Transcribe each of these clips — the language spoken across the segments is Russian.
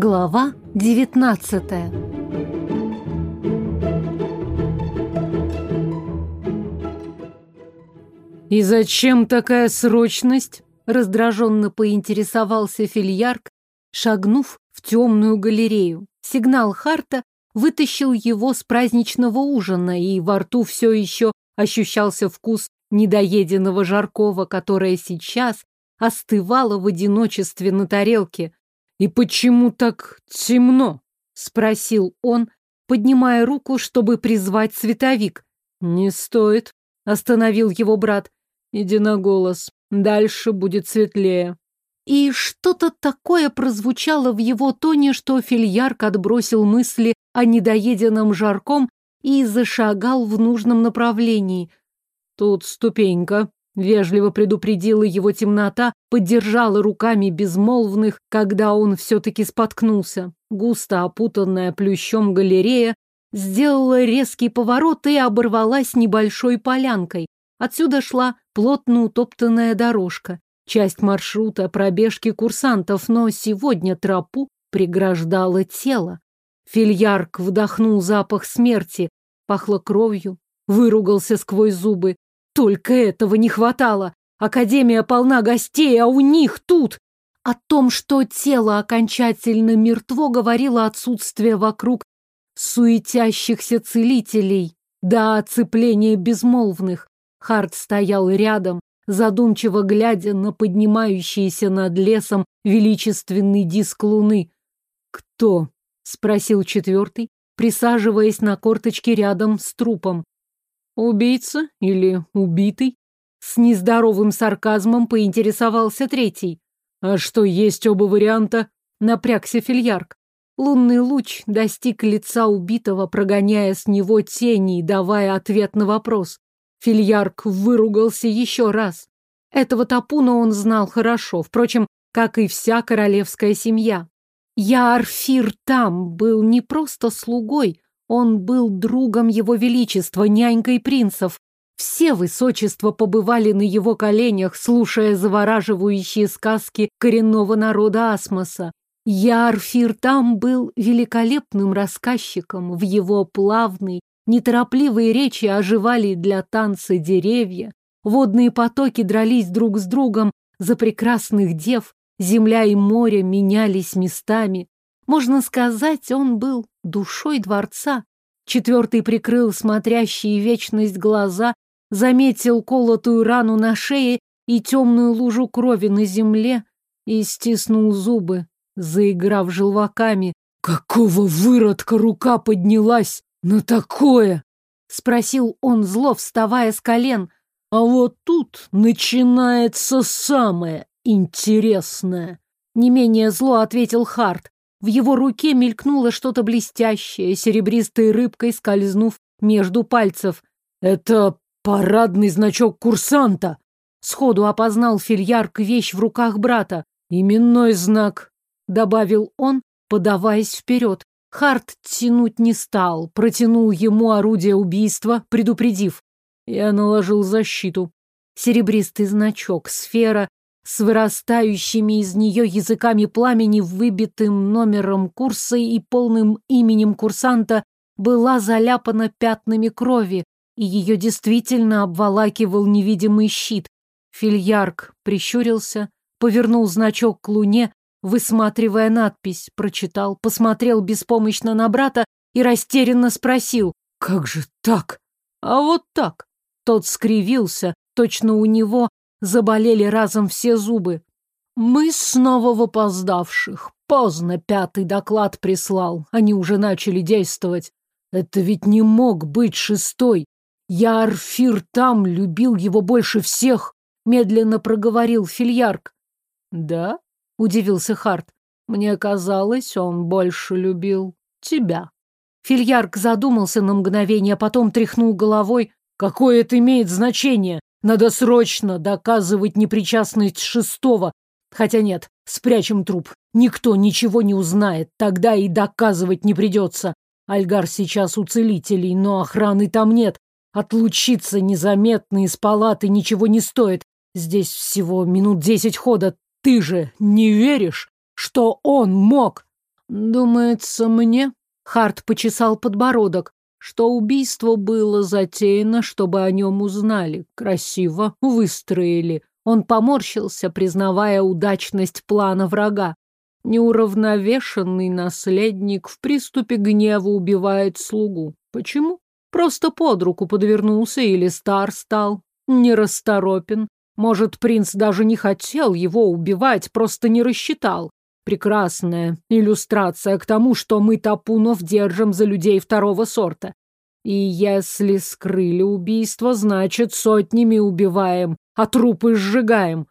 Глава 19 «И зачем такая срочность?» — раздраженно поинтересовался Фильярк, шагнув в темную галерею. Сигнал Харта вытащил его с праздничного ужина, и во рту все еще ощущался вкус недоеденного жаркого, которое сейчас остывало в одиночестве на тарелке. «И почему так темно?» — спросил он, поднимая руку, чтобы призвать световик. «Не стоит», — остановил его брат. «Иди на голос. Дальше будет светлее». И что-то такое прозвучало в его тоне, что Фильярк отбросил мысли о недоеденном жарком и зашагал в нужном направлении. «Тут ступенька», — вежливо предупредила его темнота, поддержала руками безмолвных, когда он все-таки споткнулся. Густо опутанная плющом галерея сделала резкий поворот и оборвалась небольшой полянкой. Отсюда шла плотно утоптанная дорожка, часть маршрута пробежки курсантов, но сегодня тропу преграждало тело. Фильярк вдохнул запах смерти, пахло кровью, выругался сквозь зубы. Только этого не хватало. Академия полна гостей, а у них тут... О том, что тело окончательно мертво, говорило отсутствие вокруг суетящихся целителей до оцепления безмолвных. Харт стоял рядом, задумчиво глядя на поднимающийся над лесом величественный диск луны. «Кто?» — спросил четвертый, присаживаясь на корточке рядом с трупом. «Убийца или убитый?» С нездоровым сарказмом поинтересовался третий. «А что, есть оба варианта?» Напрягся фильярк. Лунный луч достиг лица убитого, прогоняя с него тени и давая ответ на вопрос. Фильярк выругался еще раз. Этого Тапуна он знал хорошо, впрочем, как и вся королевская семья. Ярфир там был не просто слугой, он был другом его величества, нянькой принцев. Все высочества побывали на его коленях, слушая завораживающие сказки коренного народа Асмоса. Ярфир там был великолепным рассказчиком. В его плавной, неторопливые речи оживали для танца деревья. Водные потоки дрались друг с другом за прекрасных дев. Земля и море менялись местами. Можно сказать, он был душой дворца. Четвертый прикрыл смотрящие вечность глаза, заметил колотую рану на шее и темную лужу крови на земле и стиснул зубы, заиграв желваками. «Какого выродка рука поднялась на такое?» — спросил он зло, вставая с колен. «А вот тут начинается самое интересное!» Не менее зло ответил Харт. В его руке мелькнуло что-то блестящее, серебристой рыбкой скользнув между пальцев. «Это парадный значок курсанта!» Сходу опознал фильярк вещь в руках брата. «Именной знак», — добавил он, подаваясь вперед. Харт тянуть не стал, протянул ему орудие убийства, предупредив. Я наложил защиту. Серебристый значок, сфера с вырастающими из нее языками пламени, выбитым номером курса и полным именем курсанта, была заляпана пятнами крови, и ее действительно обволакивал невидимый щит. Фильярк прищурился, повернул значок к луне, высматривая надпись, прочитал, посмотрел беспомощно на брата и растерянно спросил, «Как же так?» «А вот так». Тот скривился, точно у него заболели разом все зубы. Мы снова в опоздавших. Поздно пятый доклад прислал. Они уже начали действовать. Это ведь не мог быть шестой. Я Арфир там любил его больше всех, медленно проговорил Фильярк. Да? Удивился Харт. Мне казалось, он больше любил тебя. Фильярк задумался на мгновение, потом тряхнул головой. Какое это имеет значение? Надо срочно доказывать непричастность шестого. Хотя нет, спрячем труп. Никто ничего не узнает, тогда и доказывать не придется. Альгар сейчас у целителей, но охраны там нет. Отлучиться незаметно из палаты ничего не стоит. Здесь всего минут десять хода. Ты же не веришь, что он мог? Думается мне, Харт почесал подбородок, что убийство было затеяно, чтобы о нем узнали, красиво выстроили. Он поморщился, признавая удачность плана врага. Неуравновешенный наследник в приступе гнева убивает слугу. Почему? Просто под руку подвернулся или стар стал, нерасторопен. Может, принц даже не хотел его убивать, просто не рассчитал. Прекрасная иллюстрация к тому, что мы Тапунов держим за людей второго сорта. И если скрыли убийство, значит, сотнями убиваем, а трупы сжигаем.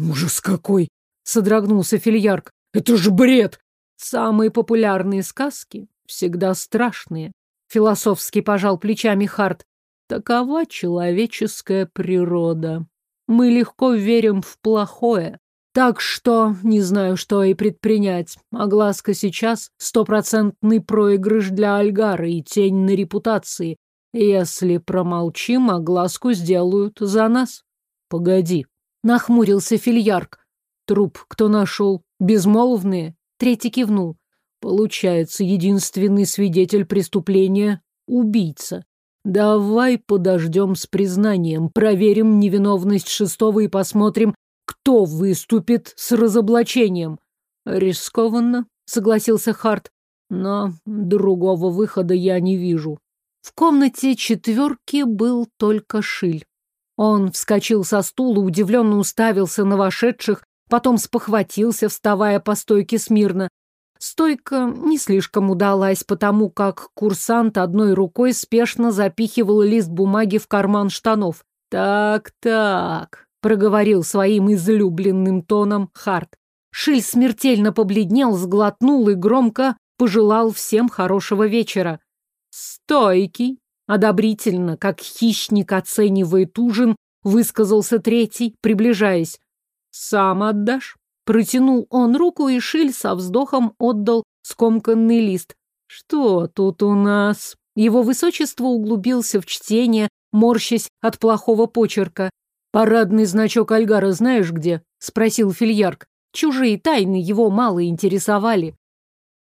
Ужас какой! Содрогнулся Фильярк. Это же бред! Самые популярные сказки всегда страшные. Философски пожал плечами Харт. Такова человеческая природа. Мы легко верим в плохое, так что не знаю, что и предпринять. Огласка сейчас — стопроцентный проигрыш для Альгара и тень на репутации. Если промолчим, огласку сделают за нас. Погоди. Нахмурился Фильярк. Труп кто нашел? Безмолвные? Третий кивнул. Получается, единственный свидетель преступления — убийца. Давай подождем с признанием, проверим невиновность шестого и посмотрим, кто выступит с разоблачением? Рискованно, согласился Харт, но другого выхода я не вижу. В комнате четверки был только Шиль. Он вскочил со стула, удивленно уставился на вошедших, потом спохватился, вставая по стойке смирно. Стойка не слишком удалась, потому как курсант одной рукой спешно запихивал лист бумаги в карман штанов. «Так-так», проговорил своим излюбленным тоном Харт. Шиль смертельно побледнел, сглотнул и громко пожелал всем хорошего вечера. «Стойкий!» Одобрительно, как хищник оценивает ужин, высказался третий, приближаясь. «Сам отдашь?» Протянул он руку, и Шиль со вздохом отдал скомканный лист. «Что тут у нас?» Его высочество углубился в чтение, морщась от плохого почерка. «Парадный значок Альгара знаешь где?» — спросил Фильярк. Чужие тайны его мало интересовали.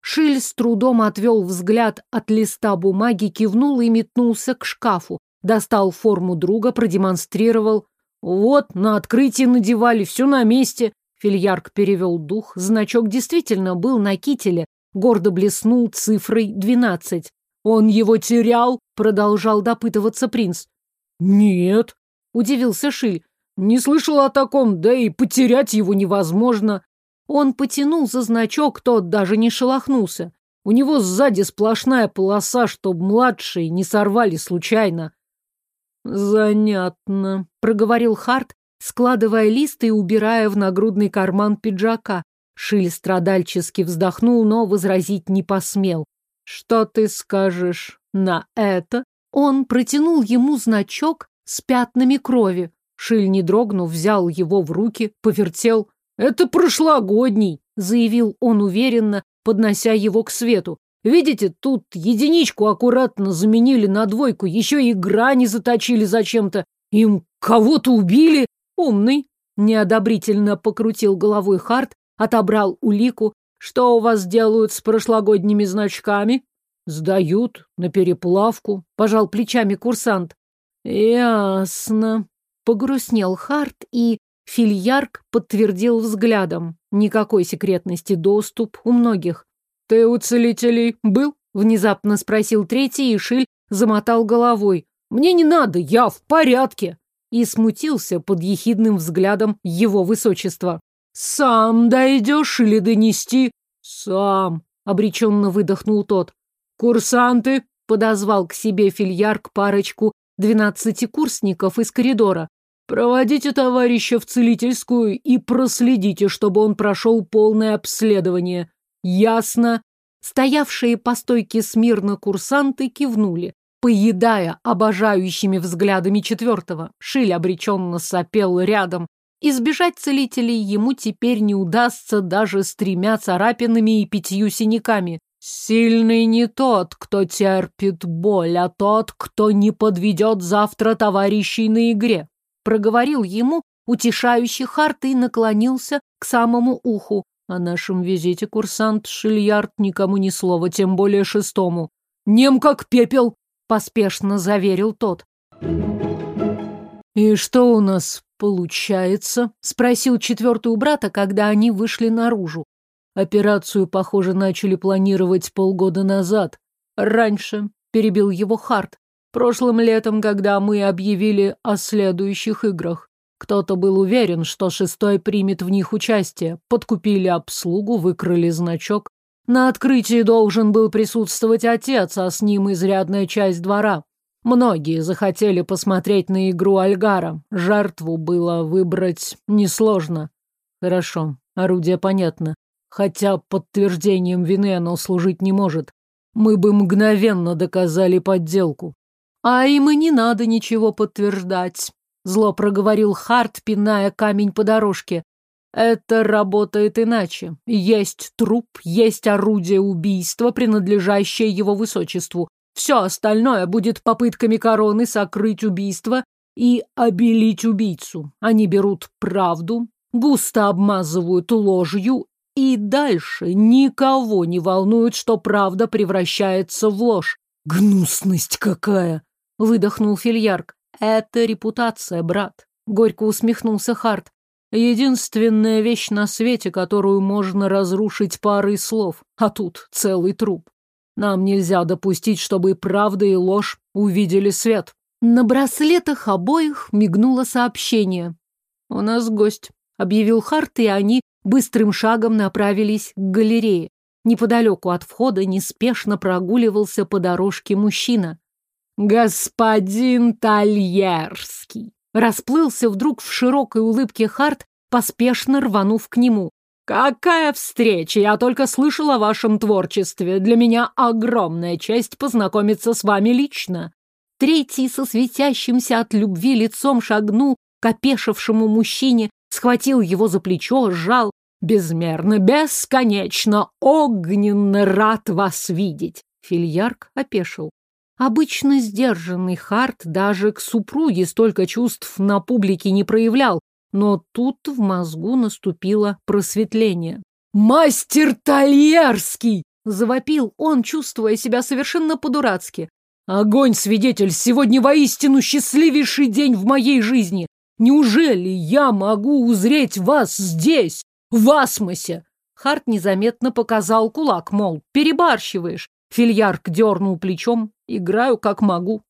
Шиль с трудом отвел взгляд от листа бумаги, кивнул и метнулся к шкафу. Достал форму друга, продемонстрировал. «Вот, на открытии надевали, все на месте». Фильярк перевел дух. Значок действительно был на кителе. Гордо блеснул цифрой двенадцать. «Он его терял?» — продолжал допытываться принц. «Нет», Удивился Шиль. Не слышал о таком, да и потерять его невозможно. Он потянул за значок, тот даже не шелохнулся. У него сзади сплошная полоса, чтоб младшие не сорвали случайно. Занятно, проговорил Харт, складывая лист и убирая в нагрудный карман пиджака. Шиль страдальчески вздохнул, но возразить не посмел. Что ты скажешь на это? Он протянул ему значок с пятнами крови. Шиль, не дрогнув, взял его в руки, повертел. «Это прошлогодний», — заявил он уверенно, поднося его к свету. «Видите, тут единичку аккуратно заменили на двойку, еще и грани заточили зачем-то. Им кого-то убили. Умный». Неодобрительно покрутил головой Харт, отобрал улику. «Что у вас делают с прошлогодними значками?» «Сдают на переплавку», — пожал плечами курсант. Ясно. Погрустнел Харт, и Фильярк подтвердил взглядом. Никакой секретности доступ у многих. Ты у целителей был? Внезапно спросил третий, и Шиль замотал головой. Мне не надо, я в порядке. И смутился под ехидным взглядом его высочества. Сам дойдешь или донести? Сам, обреченно выдохнул тот. Курсанты, подозвал к себе фильярк парочку двенадцатикурсников из коридора. Проводите товарища в целительскую и проследите, чтобы он прошел полное обследование. Ясно? Стоявшие по стойке смирно курсанты кивнули, поедая обожающими взглядами четвертого. Шиль обреченно сопел рядом. Избежать целителей ему теперь не удастся даже с тремя царапинами и пятью синяками. Сильный не тот, кто терпит боль, а тот, кто не подведет завтра товарищей на игре. Проговорил ему утешающий Харт и наклонился к самому уху. О нашем визите курсант Шильярд никому ни слова, тем более шестому. «Нем как пепел!» — поспешно заверил тот. «И что у нас получается?» — спросил четвертый у брата, когда они вышли наружу. Операцию, похоже, начали планировать полгода назад. Раньше, — перебил его Харт, — прошлым летом, когда мы объявили о следующих играх. Кто-то был уверен, что шестой примет в них участие. Подкупили обслугу, выкрали значок. На открытии должен был присутствовать отец, а с ним изрядная часть двора. Многие захотели посмотреть на игру Альгара. Жертву было выбрать несложно. Хорошо, орудие понятно. Хотя подтверждением вины оно служить не может. Мы бы мгновенно доказали подделку. А им и не надо ничего подтверждать. Зло проговорил Харт, пиная камень по дорожке. Это работает иначе. Есть труп, есть орудие убийства, принадлежащее его высочеству. Все остальное будет попытками короны сокрыть убийство и обелить убийцу. Они берут правду, густо обмазывают ложью, и дальше никого не волнует, что правда превращается в ложь. «Гнусность какая!» — выдохнул Фильярк. Это репутация, брат. Горько усмехнулся Харт. Единственная вещь на свете, которую можно разрушить парой слов, а тут целый труп. Нам нельзя допустить, чтобы правда и ложь увидели свет. На браслетах обоих мигнуло сообщение. «У нас гость», — объявил Харт, и они быстрым шагом направились к галерее. Неподалеку от входа неспешно прогуливался по дорожке мужчина. «Господин Тольерский!» Расплылся вдруг в широкой улыбке Харт, поспешно рванув к нему. «Какая встреча! Я только слышал о вашем творчестве. Для меня огромная честь познакомиться с вами лично». Третий со светящимся от любви лицом шагнул к опешившему мужчине, схватил его за плечо, сжал. «Безмерно, бесконечно, огненно рад вас видеть!» Фильярк опешил. Обычно сдержанный Харт даже к супруге столько чувств на публике не проявлял, но тут в мозгу наступило просветление. «Мастер Тольерский!» — завопил он, чувствуя себя совершенно по-дурацки. «Огонь, свидетель, сегодня воистину счастливейший день в моей жизни! Неужели я могу узреть вас здесь, в Асмосе?» Харт незаметно показал кулак, мол, перебарщиваешь. Фильярк дернул плечом. Играю как могу.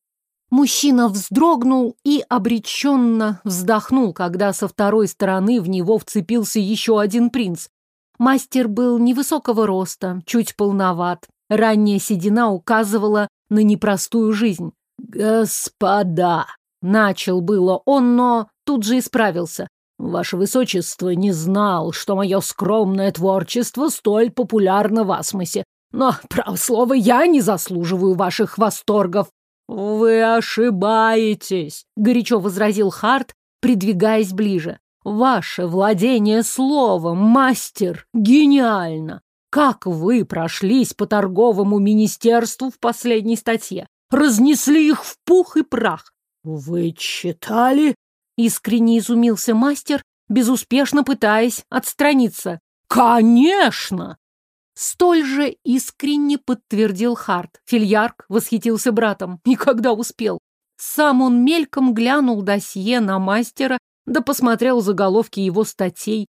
Мужчина вздрогнул и обреченно вздохнул, когда со второй стороны в него вцепился еще один принц. Мастер был невысокого роста, чуть полноват. Ранняя седина указывала на непростую жизнь. «Господа!» — начал было он, но тут же исправился. «Ваше Высочество не знал, что мое скромное творчество столь популярно в Асмосе. Но, право слово, я не заслуживаю ваших восторгов. Вы ошибаетесь, горячо возразил Харт, придвигаясь ближе. Ваше владение словом, мастер, гениально. Как вы прошлись по торговому министерству в последней статье? Разнесли их в пух и прах. Вы читали? Искренне изумился мастер, безуспешно пытаясь отстраниться. Конечно! Столь же искренне подтвердил Харт. Фильярк восхитился братом. И когда успел? Сам он мельком глянул досье на мастера, да посмотрел заголовки его статей.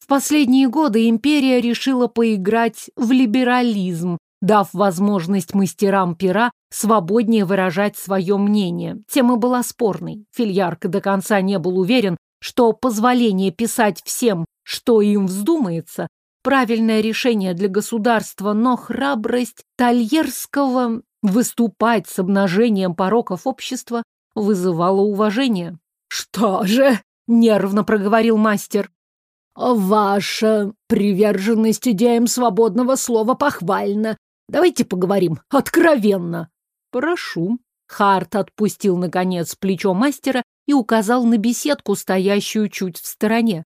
В последние годы империя решила поиграть в либерализм, дав возможность мастерам пера свободнее выражать свое мнение. Тема была спорной. Фильярк до конца не был уверен, что позволение писать всем, что им вздумается, правильное решение для государства, но храбрость Тольерского выступать с обнажением пороков общества вызывала уважение. «Что же?» — нервно проговорил мастер. «Ваша приверженность идеям свободного слова похвальна. Давайте поговорим откровенно». «Прошу». Харт отпустил, наконец, плечо мастера и указал на беседку, стоящую чуть в стороне.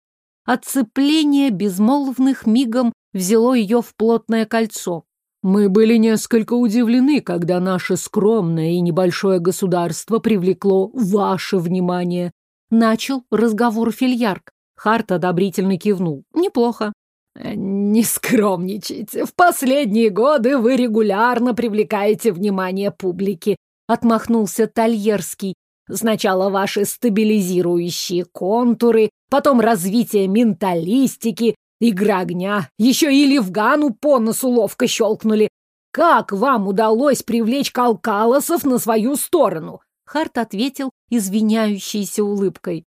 Отцепление безмолвных мигом взяло ее в плотное кольцо. Мы были несколько удивлены, когда наше скромное и небольшое государство привлекло ваше внимание. Начал разговор Фильярк. Харт одобрительно кивнул. Неплохо. Не скромничайте. В последние годы вы регулярно привлекаете внимание публики. Отмахнулся Тольерский. Сначала ваши стабилизирующие контуры, потом развитие менталистики, игра огня. Еще и Левгану по носу ловко щелкнули. Как вам удалось привлечь калкалосов на свою сторону? Харт ответил извиняющейся улыбкой.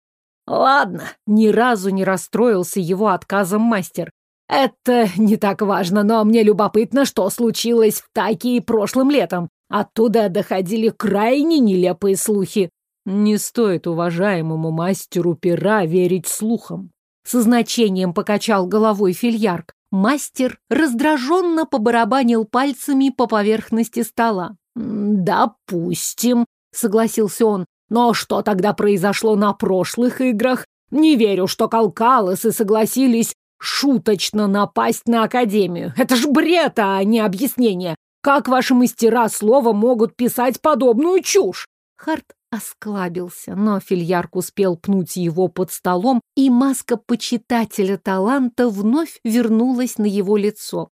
Ладно, ни разу не расстроился его отказом мастер. Это не так важно, но мне любопытно, что случилось в Такии прошлым летом. Оттуда доходили крайне нелепые слухи. Не стоит уважаемому мастеру пера верить слухам. Со значением покачал головой фильярк. Мастер раздраженно побарабанил пальцами по поверхности стола. «Допустим», — согласился он. «Но что тогда произошло на прошлых играх? Не верю, что Калкалосы согласились шуточно напасть на Академию. Это ж бред, а не объяснение. Как ваши мастера слова могут писать подобную чушь? Харт осклабился, но фильярк успел пнуть его под столом, и маска почитателя таланта вновь вернулась на его лицо.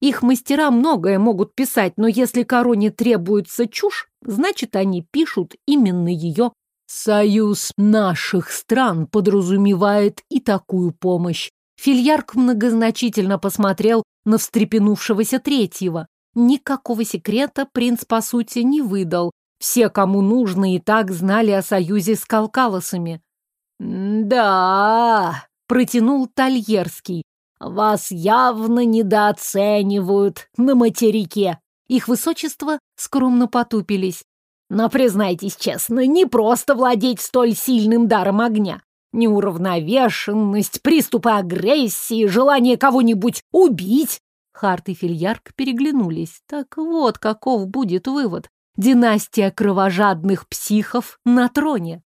Их мастера многое могут писать, но если короне требуется чушь, значит, они пишут именно ее. Союз наших стран подразумевает и такую помощь. Фильярк многозначительно посмотрел на встрепенувшегося третьего. Никакого секрета принц, по сути, не выдал. Все, кому нужно, и так знали о союзе с Калкалосами. «Да», — протянул Тольерский, — «вас явно недооценивают на материке». Их высочество скромно потупились. Но, признайтесь честно, не просто владеть столь сильным даром огня. Неуравновешенность, приступы агрессии, желание кого-нибудь убить. Харт и Фильярк переглянулись. Так вот, каков будет вывод. Династия кровожадных психов на троне.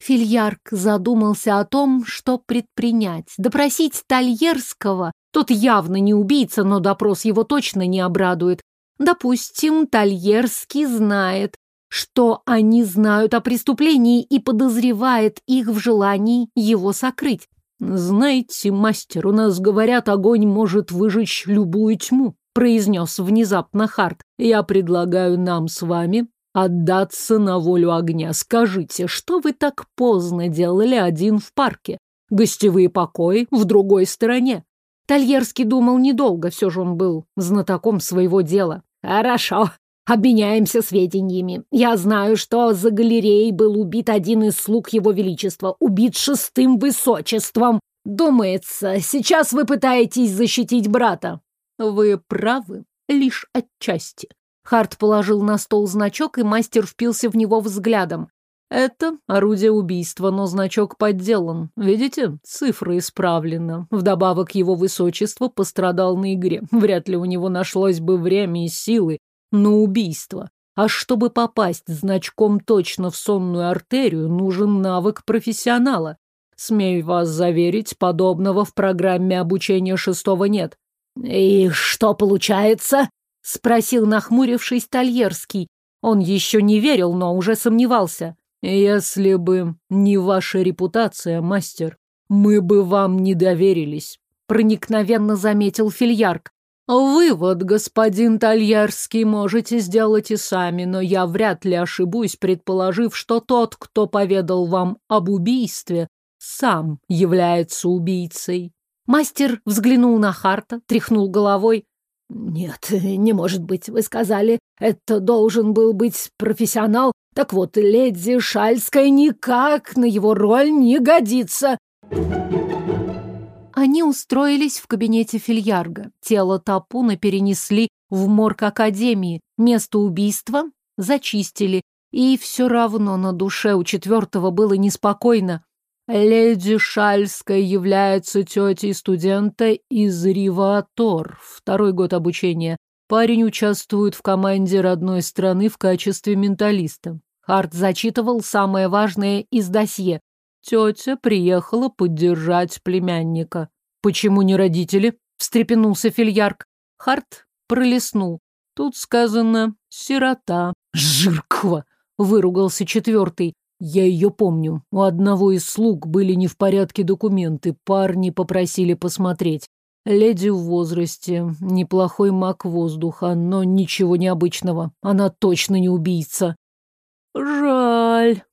Фильярк задумался о том, что предпринять. Допросить Тольерского. Тот явно не убийца, но допрос его точно не обрадует. Допустим, Тольерский знает, что они знают о преступлении и подозревает их в желании его сокрыть. «Знаете, мастер, у нас говорят, огонь может выжечь любую тьму», произнес внезапно Харт. «Я предлагаю нам с вами отдаться на волю огня. Скажите, что вы так поздно делали один в парке? Гостевые покои в другой стороне». Тольерский думал недолго, все же он был знатоком своего дела. «Хорошо, Обменяемся сведениями. Я знаю, что за галереей был убит один из слуг его величества, убит шестым высочеством. Думается, сейчас вы пытаетесь защитить брата. Вы правы, лишь отчасти. Харт положил на стол значок, и мастер впился в него взглядом. Это орудие убийства, но значок подделан. Видите, цифра исправлена. Вдобавок его высочество пострадал на игре. Вряд ли у него нашлось бы время и силы на убийство. А чтобы попасть значком точно в сонную артерию, нужен навык профессионала. Смею вас заверить, подобного в программе обучения шестого нет. «И что получается?» — спросил нахмурившись Тольерский. Он еще не верил, но уже сомневался. «Если бы не ваша репутация, мастер, мы бы вам не доверились», — проникновенно заметил Фильярк. Вывод, господин Тольярский, можете сделать и сами, но я вряд ли ошибусь, предположив, что тот, кто поведал вам об убийстве, сам является убийцей. Мастер взглянул на Харта, тряхнул головой. «Нет, не может быть. Вы сказали, это должен был быть профессионал. Так вот, леди Шальская никак на его роль не годится». Они устроились в кабинете Фильярга. Тело Тапуна перенесли в морг Академии. Место убийства зачистили. И все равно на душе у четвертого было неспокойно. Леди Шальская является тетей студента из Риватор, второй год обучения. Парень участвует в команде родной страны в качестве менталиста. Харт зачитывал самое важное из досье. Тетя приехала поддержать племянника. Почему не родители? Встрепенулся Фильярк. Харт пролеснул. Тут сказано «сирота». Жирква! Выругался четвертый. Я ее помню. У одного из слуг были не в порядке документы. Парни попросили посмотреть. Леди в возрасте, неплохой маг воздуха, но ничего необычного. Она точно не убийца. Жаль,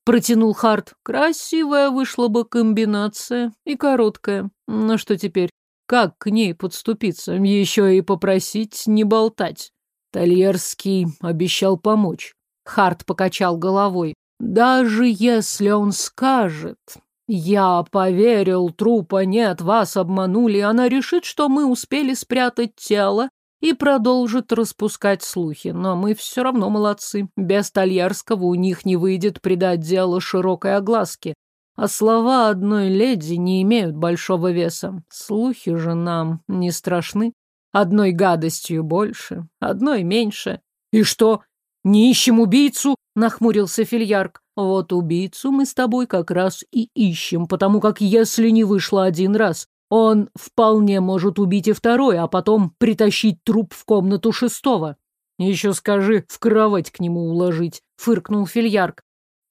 протянул Харт. Красивая вышла бы комбинация и короткая. Ну что теперь? Как к ней подступиться? Еще и попросить не болтать. Тольерский обещал помочь. Харт покачал головой. Даже если он скажет, я поверил, трупа нет, вас обманули, она решит, что мы успели спрятать тело и продолжит распускать слухи. Но мы все равно молодцы. Без Тольярского у них не выйдет придать дело широкой огласке. А слова одной леди не имеют большого веса. Слухи же нам не страшны. Одной гадостью больше, одной меньше. И что, не ищем убийцу? Нахмурился Фильярк. Вот убийцу мы с тобой как раз и ищем, потому как если не вышло один раз, он вполне может убить и второй, а потом притащить труп в комнату шестого. Еще скажи, в кровать к нему уложить, фыркнул Фильярк.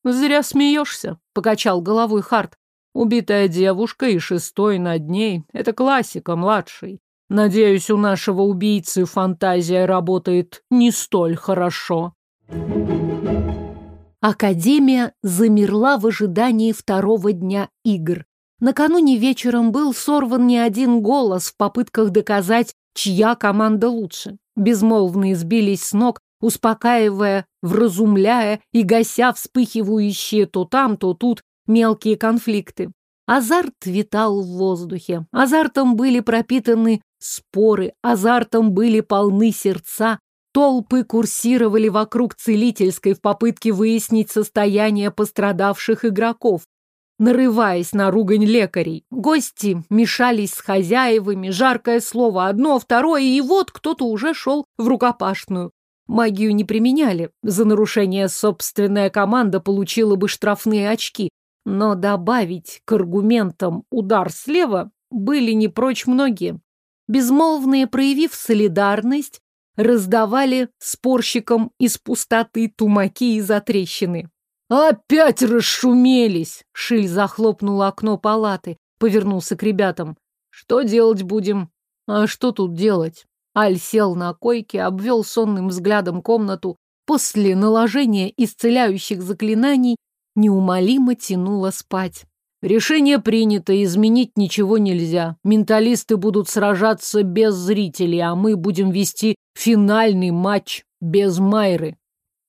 Зря смеешься, покачал головой Харт. Убитая девушка и шестой над ней — это классика, младший. Надеюсь, у нашего убийцы фантазия работает не столь хорошо. Академия замерла в ожидании второго дня игр. Накануне вечером был сорван не один голос в попытках доказать, чья команда лучше. Безмолвные сбились с ног, успокаивая, вразумляя и гася вспыхивающие то там, то тут мелкие конфликты. Азарт витал в воздухе. Азартом были пропитаны споры, азартом были полны сердца, Толпы курсировали вокруг целительской в попытке выяснить состояние пострадавших игроков, нарываясь на ругань лекарей. Гости мешались с хозяевами, жаркое слово одно, второе, и вот кто-то уже шел в рукопашную. Магию не применяли, за нарушение собственная команда получила бы штрафные очки, но добавить к аргументам удар слева были не прочь многие. Безмолвные, проявив солидарность, раздавали спорщикам из пустоты тумаки и затрещины. «Опять расшумелись!» Шиль захлопнул окно палаты, повернулся к ребятам. «Что делать будем?» «А что тут делать?» Аль сел на койке, обвел сонным взглядом комнату. После наложения исцеляющих заклинаний неумолимо тянуло спать. Решение принято, изменить ничего нельзя. Менталисты будут сражаться без зрителей, а мы будем вести финальный матч без Майры.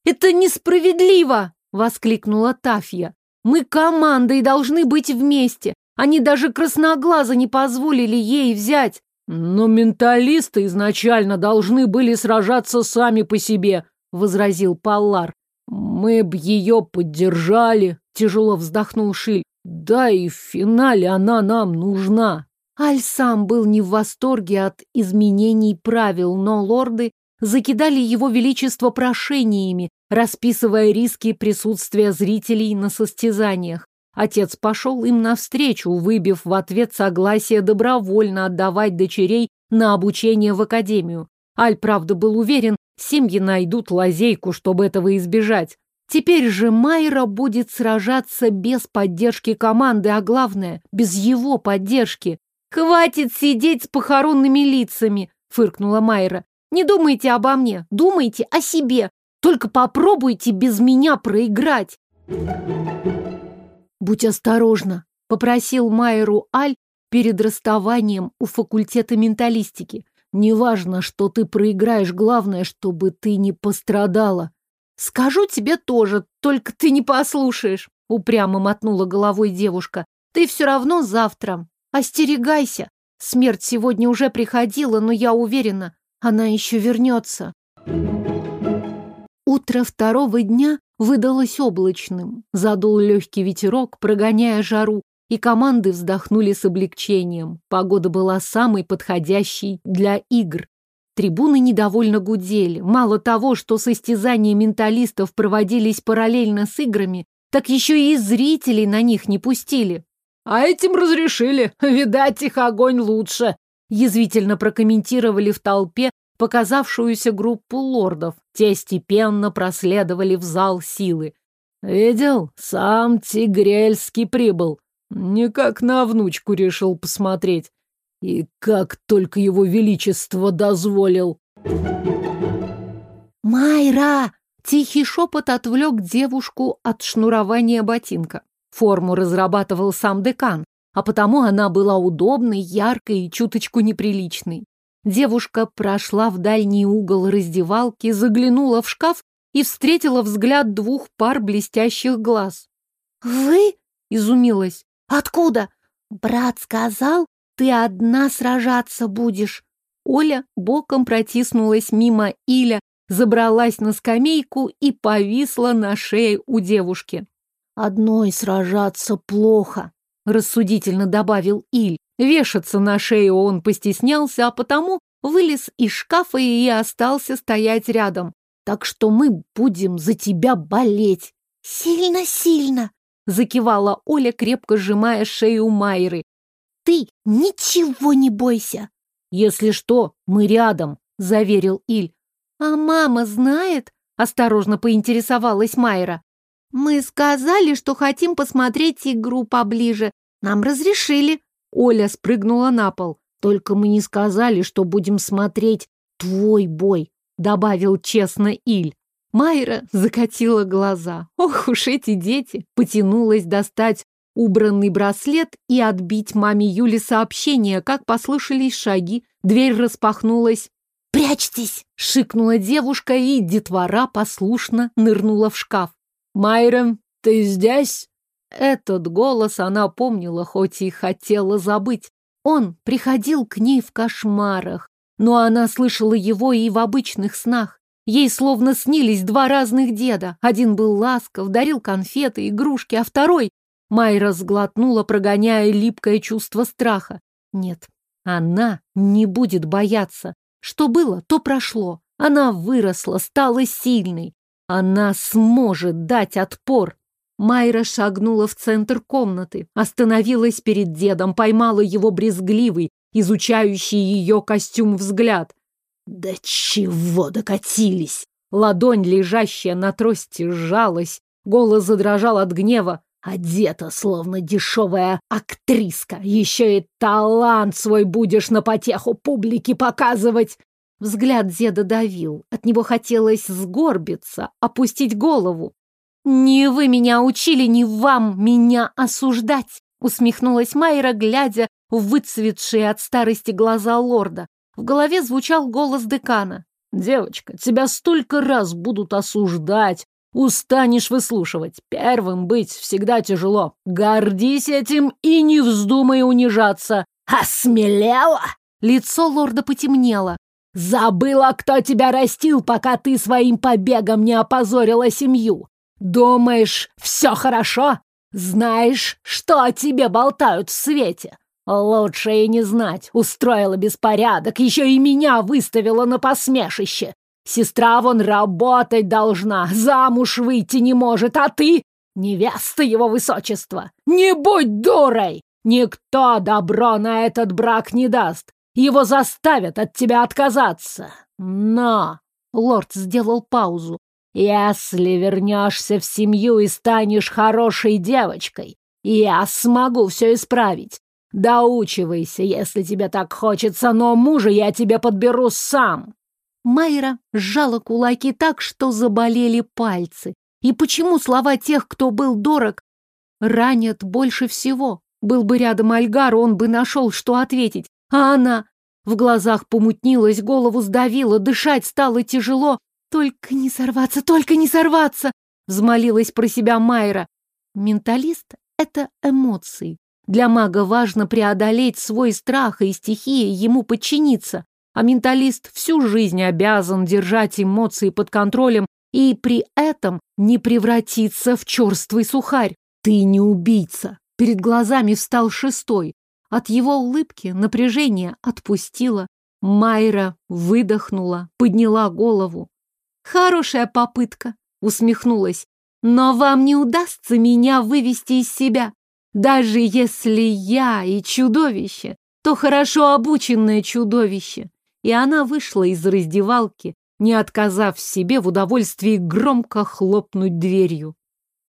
«Это несправедливо!» — воскликнула Тафья. «Мы командой должны быть вместе. Они даже красноглаза не позволили ей взять». «Но менталисты изначально должны были сражаться сами по себе», — возразил Паллар. «Мы б ее поддержали», — тяжело вздохнул Шиль. Да и в финале она нам нужна. Аль сам был не в восторге от изменений правил, но лорды закидали его величество прошениями, расписывая риски присутствия зрителей на состязаниях. Отец пошел им навстречу, выбив в ответ согласие добровольно отдавать дочерей на обучение в академию. Аль, правда, был уверен, семьи найдут лазейку, чтобы этого избежать. Теперь же Майра будет сражаться без поддержки команды, а главное, без его поддержки. «Хватит сидеть с похоронными лицами!» — фыркнула Майра. «Не думайте обо мне, думайте о себе. Только попробуйте без меня проиграть!» «Будь осторожна!» — попросил Майру Аль перед расставанием у факультета менталистики. «Неважно, что ты проиграешь, главное, чтобы ты не пострадала!» «Скажу тебе тоже, только ты не послушаешь», — упрямо мотнула головой девушка. «Ты все равно завтра. Остерегайся. Смерть сегодня уже приходила, но я уверена, она еще вернется». Утро второго дня выдалось облачным. Задул легкий ветерок, прогоняя жару, и команды вздохнули с облегчением. Погода была самой подходящей для игр. Трибуны недовольно гудели. Мало того, что состязания менталистов проводились параллельно с играми, так еще и зрителей на них не пустили. «А этим разрешили. Видать, их огонь лучше», — язвительно прокомментировали в толпе показавшуюся группу лордов. Те степенно проследовали в зал силы. «Видел? Сам Тигрельский прибыл. Никак на внучку решил посмотреть. И как только его величество дозволил. «Майра!» Тихий шепот отвлек девушку от шнурования ботинка. Форму разрабатывал сам декан, а потому она была удобной, яркой и чуточку неприличной. Девушка прошла в дальний угол раздевалки, заглянула в шкаф и встретила взгляд двух пар блестящих глаз. «Вы?» — изумилась. «Откуда?» «Брат сказал, ты одна сражаться будешь». Оля боком протиснулась мимо Иля, забралась на скамейку и повисла на шее у девушки. «Одной сражаться плохо», — рассудительно добавил Иль. Вешаться на шею он постеснялся, а потому вылез из шкафа и остался стоять рядом. «Так что мы будем за тебя болеть». «Сильно-сильно», — закивала Оля, крепко сжимая шею Майры. «Ты ничего не бойся». «Если что, мы рядом», — заверил Иль. «А мама знает?» — осторожно поинтересовалась Майра. «Мы сказали, что хотим посмотреть игру поближе. Нам разрешили». Оля спрыгнула на пол. «Только мы не сказали, что будем смотреть твой бой», — добавил честно Иль. Майра закатила глаза. Ох уж эти дети! Потянулась достать убранный браслет и отбить маме Юли сообщение, как послышались шаги. Дверь распахнулась. «Прячьтесь!» — шикнула девушка, и детвора послушно нырнула в шкаф. «Майра, ты здесь?» Этот голос она помнила, хоть и хотела забыть. Он приходил к ней в кошмарах, но она слышала его и в обычных снах. Ей словно снились два разных деда. Один был ласков, дарил конфеты, игрушки, а второй... Майра сглотнула, прогоняя липкое чувство страха. Нет, она не будет бояться. Что было, то прошло. Она выросла, стала сильной. Она сможет дать отпор. Майра шагнула в центр комнаты, остановилась перед дедом, поймала его брезгливый, изучающий ее костюм взгляд. «Да чего докатились!» Ладонь, лежащая на трости, сжалась, голос задрожал от гнева. Одета, словно дешевая актриска. Еще и талант свой будешь на потеху публики показывать. Взгляд деда давил. От него хотелось сгорбиться, опустить голову. «Не вы меня учили, не вам меня осуждать!» усмехнулась Майра, глядя в выцветшие от старости глаза лорда. В голове звучал голос декана. «Девочка, тебя столько раз будут осуждать, Устанешь выслушивать. Первым быть всегда тяжело. Гордись этим и не вздумай унижаться. Осмелела? Лицо лорда потемнело. Забыла, кто тебя растил, пока ты своим побегом не опозорила семью. Думаешь, все хорошо? Знаешь, что о тебе болтают в свете? Лучше и не знать. Устроила беспорядок, еще и меня выставила на посмешище. Сестра вон работать должна, замуж выйти не может, а ты — невеста его высочества. Не будь дурой! Никто добро на этот брак не даст. Его заставят от тебя отказаться. Но...» Лорд сделал паузу. «Если вернешься в семью и станешь хорошей девочкой, я смогу все исправить. Доучивайся, если тебе так хочется, но мужа я тебе подберу сам. Майра сжала кулаки так, что заболели пальцы. И почему слова тех, кто был дорог, ранят больше всего? Был бы рядом Альгар, он бы нашел, что ответить. А она... В глазах помутнилась, голову сдавила, дышать стало тяжело. «Только не сорваться, только не сорваться!» Взмолилась про себя Майра. Менталист — это эмоции. Для мага важно преодолеть свой страх и стихии ему подчиниться. А менталист всю жизнь обязан держать эмоции под контролем и при этом не превратиться в черствый сухарь. Ты не убийца. Перед глазами встал шестой. От его улыбки напряжение отпустило. Майра выдохнула, подняла голову. «Хорошая попытка», — усмехнулась. «Но вам не удастся меня вывести из себя. Даже если я и чудовище, то хорошо обученное чудовище и она вышла из раздевалки, не отказав себе в удовольствии громко хлопнуть дверью.